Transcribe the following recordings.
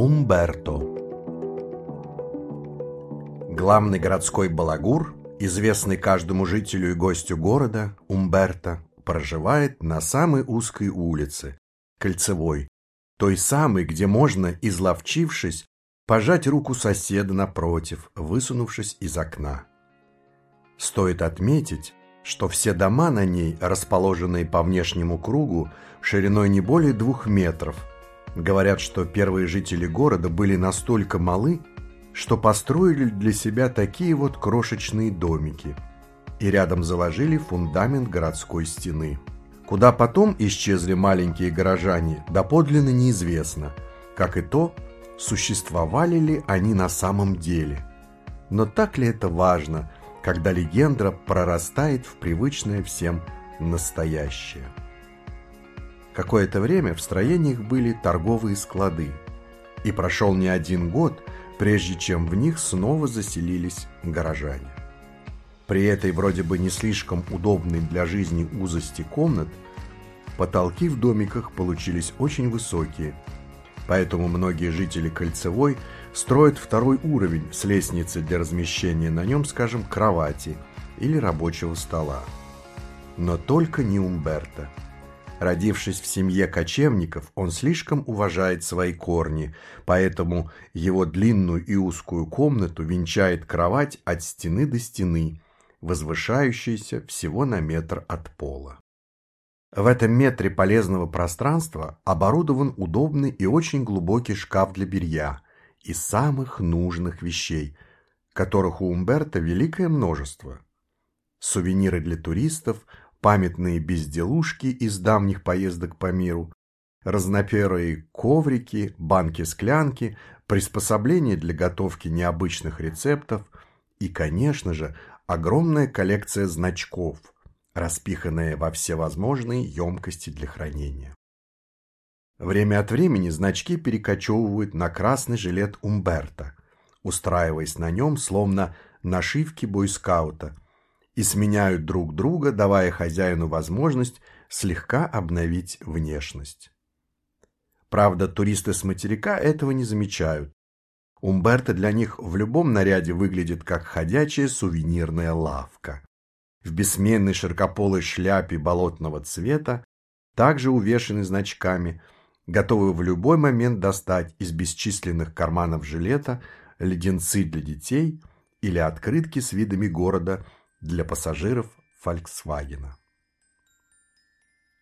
Умберто Главный городской балагур, известный каждому жителю и гостю города, Умберто, проживает на самой узкой улице, Кольцевой, той самой, где можно, изловчившись, пожать руку соседа напротив, высунувшись из окна. Стоит отметить, что все дома на ней, расположенные по внешнему кругу, шириной не более двух метров, говорят, что первые жители города были настолько малы, что построили для себя такие вот крошечные домики и рядом заложили фундамент городской стены. Куда потом исчезли маленькие горожане, доподлинно неизвестно, как и то, существовали ли они на самом деле. Но так ли это важно, когда легенда прорастает в привычное всем настоящее? Какое-то время в строениях были торговые склады, и прошел не один год, прежде чем в них снова заселились горожане. При этой вроде бы не слишком удобной для жизни узости комнат потолки в домиках получились очень высокие, поэтому многие жители Кольцевой строят второй уровень с лестницей для размещения на нем, скажем, кровати или рабочего стола. Но только не Умберто. Родившись в семье кочевников, он слишком уважает свои корни, поэтому его длинную и узкую комнату венчает кровать от стены до стены – возвышающийся всего на метр от пола. В этом метре полезного пространства оборудован удобный и очень глубокий шкаф для белья и самых нужных вещей, которых у Умберта великое множество. Сувениры для туристов, памятные безделушки из давних поездок по миру, разноперые коврики, банки-склянки, приспособления для готовки необычных рецептов и, конечно же, огромная коллекция значков, распиханная во всевозможные емкости для хранения. Время от времени значки перекочевывают на красный жилет Умберта, устраиваясь на нем словно нашивки бойскаута, и сменяют друг друга, давая хозяину возможность слегка обновить внешность. Правда, туристы с материка этого не замечают, Умберто для них в любом наряде выглядит как ходячая сувенирная лавка. В бессменной широкополой шляпе болотного цвета, также увешанный значками, готовый в любой момент достать из бесчисленных карманов жилета леденцы для детей или открытки с видами города для пассажиров Фольксвагена.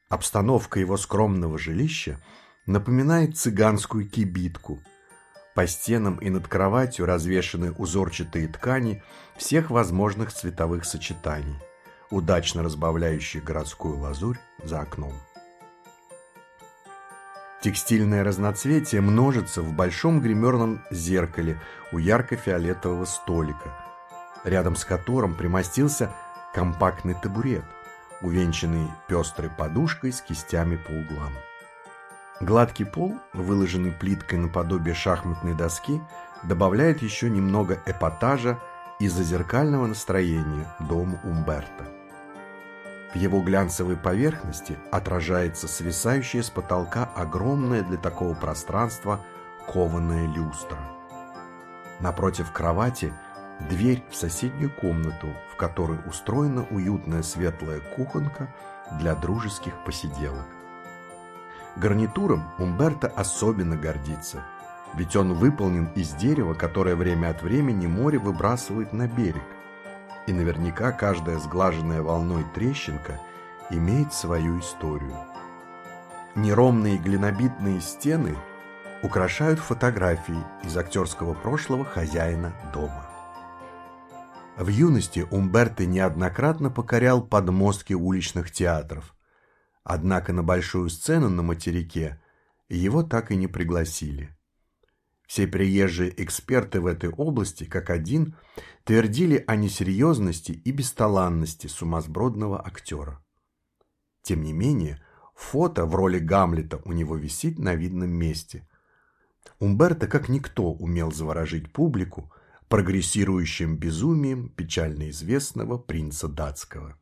Обстановка его скромного жилища напоминает цыганскую кибитку – по стенам и над кроватью развешаны узорчатые ткани всех возможных цветовых сочетаний, удачно разбавляющие городскую лазурь за окном. Текстильное разноцветие множится в большом гримерном зеркале у ярко-фиолетового столика, рядом с которым примостился компактный табурет, увенчанный пестрой подушкой с кистями по углам. Гладкий пол, выложенный плиткой наподобие шахматной доски, добавляет еще немного эпатажа и зазеркального настроения дому Умберто. В его глянцевой поверхности отражается свисающая с потолка огромная для такого пространства кованая люстра. Напротив кровати дверь в соседнюю комнату, в которой устроена уютная светлая кухонка для дружеских посиделок. Гарнитуром Умберто особенно гордится, ведь он выполнен из дерева, которое время от времени море выбрасывает на берег. И наверняка каждая сглаженная волной трещинка имеет свою историю. Неровные глинобитные стены украшают фотографии из актерского прошлого хозяина дома. В юности Умберто неоднократно покорял подмостки уличных театров – Однако на большую сцену на материке его так и не пригласили. Все приезжие эксперты в этой области, как один, твердили о несерьезности и бесталанности сумасбродного актера. Тем не менее, фото в роли Гамлета у него висит на видном месте. Умберто как никто умел заворожить публику прогрессирующим безумием печально известного принца датского.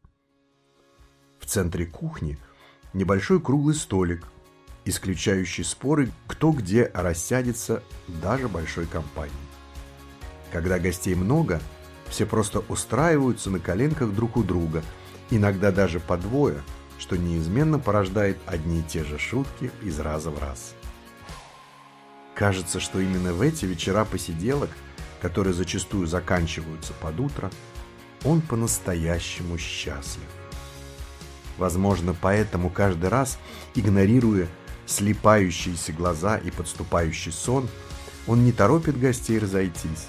В центре кухни – небольшой круглый столик, исключающий споры, кто где рассядется даже большой компании. Когда гостей много, все просто устраиваются на коленках друг у друга, иногда даже по двое, что неизменно порождает одни и те же шутки из раза в раз. Кажется, что именно в эти вечера посиделок, которые зачастую заканчиваются под утро, он по-настоящему счастлив. Возможно, поэтому каждый раз, игнорируя слепающиеся глаза и подступающий сон, он не торопит гостей разойтись.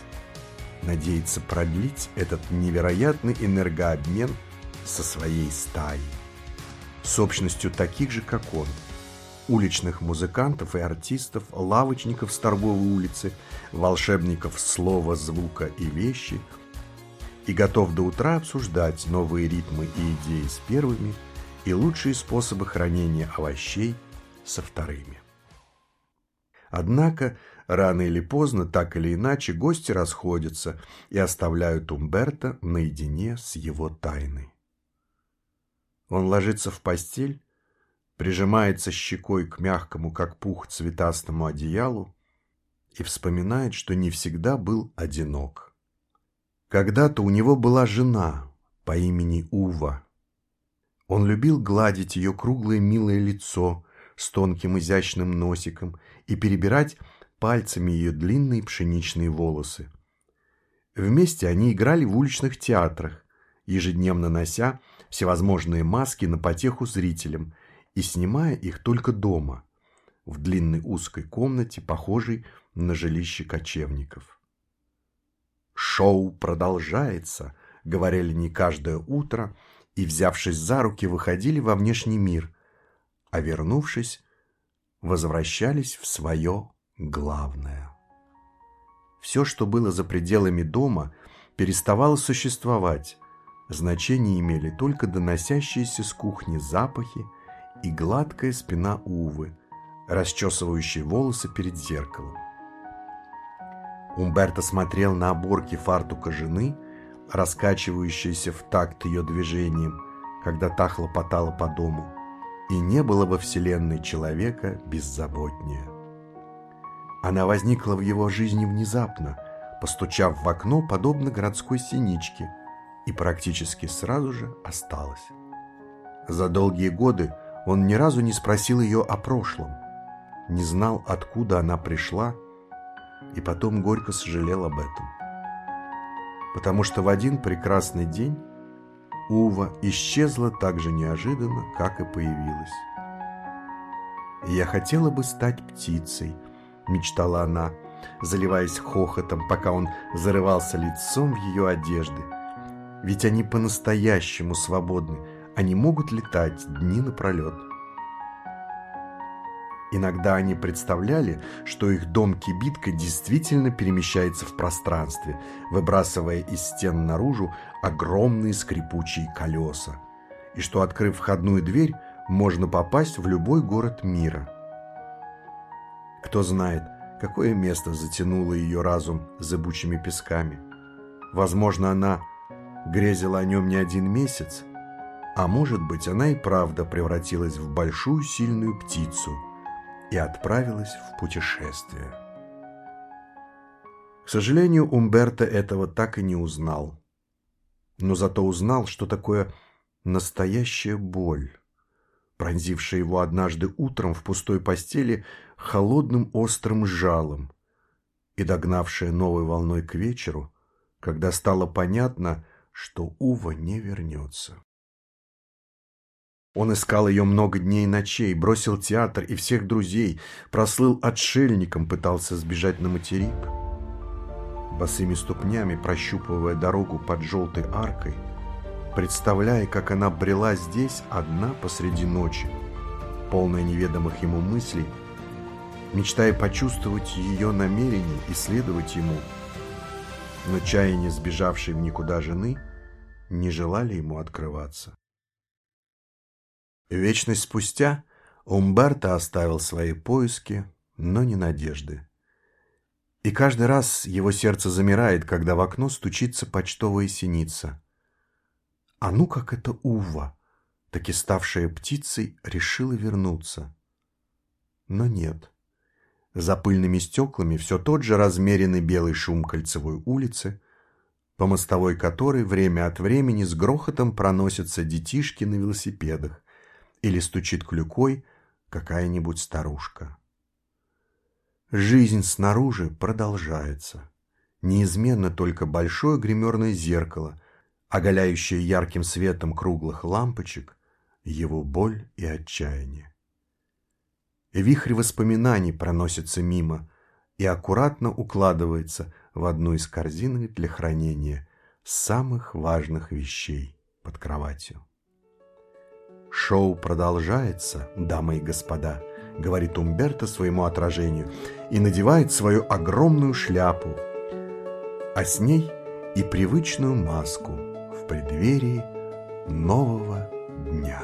Надеется продлить этот невероятный энергообмен со своей стаей. С общностью таких же, как он. Уличных музыкантов и артистов, лавочников с торговой улицы, волшебников слова, звука и вещи. И готов до утра обсуждать новые ритмы и идеи с первыми и лучшие способы хранения овощей – со вторыми. Однако, рано или поздно, так или иначе, гости расходятся и оставляют Умберто наедине с его тайной. Он ложится в постель, прижимается щекой к мягкому, как пух, цветастому одеялу и вспоминает, что не всегда был одинок. Когда-то у него была жена по имени Ува. Он любил гладить ее круглое милое лицо, с тонким изящным носиком и перебирать пальцами ее длинные пшеничные волосы. Вместе они играли в уличных театрах, ежедневно нося всевозможные маски на потеху зрителям и снимая их только дома, в длинной узкой комнате, похожей на жилище кочевников. «Шоу продолжается», — говорили не каждое утро, и, взявшись за руки, выходили во внешний мир, а вернувшись, возвращались в свое главное. Все, что было за пределами дома, переставало существовать, значение имели только доносящиеся с кухни запахи и гладкая спина Увы, расчесывающие волосы перед зеркалом. Умберто смотрел на оборки фартука жены, раскачивающиеся в такт ее движением, когда та хлопотала по дому – и не было во Вселенной человека беззаботнее. Она возникла в его жизни внезапно, постучав в окно, подобно городской синичке, и практически сразу же осталась. За долгие годы он ни разу не спросил ее о прошлом, не знал, откуда она пришла, и потом горько сожалел об этом. Потому что в один прекрасный день Ува исчезла так же неожиданно, как и появилась. «Я хотела бы стать птицей», — мечтала она, заливаясь хохотом, пока он зарывался лицом в ее одежды. «Ведь они по-настоящему свободны, они могут летать дни напролет». Иногда они представляли, что их дом-кибитка действительно перемещается в пространстве, выбрасывая из стен наружу огромные скрипучие колеса, и что, открыв входную дверь, можно попасть в любой город мира. Кто знает, какое место затянуло ее разум зыбучими песками. Возможно, она грезила о нем не один месяц, а может быть, она и правда превратилась в большую сильную птицу – и отправилась в путешествие. К сожалению, Умберто этого так и не узнал. Но зато узнал, что такое настоящая боль, пронзившая его однажды утром в пустой постели холодным острым жалом и догнавшая новой волной к вечеру, когда стало понятно, что Ува не вернется. Он искал ее много дней и ночей, бросил театр и всех друзей, прослыл отшельником, пытался сбежать на материк. Босыми ступнями, прощупывая дорогу под желтой аркой, представляя, как она брела здесь одна посреди ночи, полная неведомых ему мыслей, мечтая почувствовать ее намерение и следовать ему. Но чаяния сбежавшей в никуда жены не желали ему открываться. Вечность спустя Умберто оставил свои поиски, но не надежды. И каждый раз его сердце замирает, когда в окно стучится почтовая синица. А ну как это Ува, таки ставшая птицей, решила вернуться. Но нет. За пыльными стеклами все тот же размеренный белый шум кольцевой улицы, по мостовой которой время от времени с грохотом проносятся детишки на велосипедах или стучит клюкой какая-нибудь старушка. Жизнь снаружи продолжается. Неизменно только большое гримерное зеркало, оголяющее ярким светом круглых лампочек, его боль и отчаяние. Вихрь воспоминаний проносится мимо и аккуратно укладывается в одну из корзинок для хранения самых важных вещей под кроватью. «Шоу продолжается, дамы и господа», — говорит Умберто своему отражению и надевает свою огромную шляпу, а с ней и привычную маску в преддверии нового дня.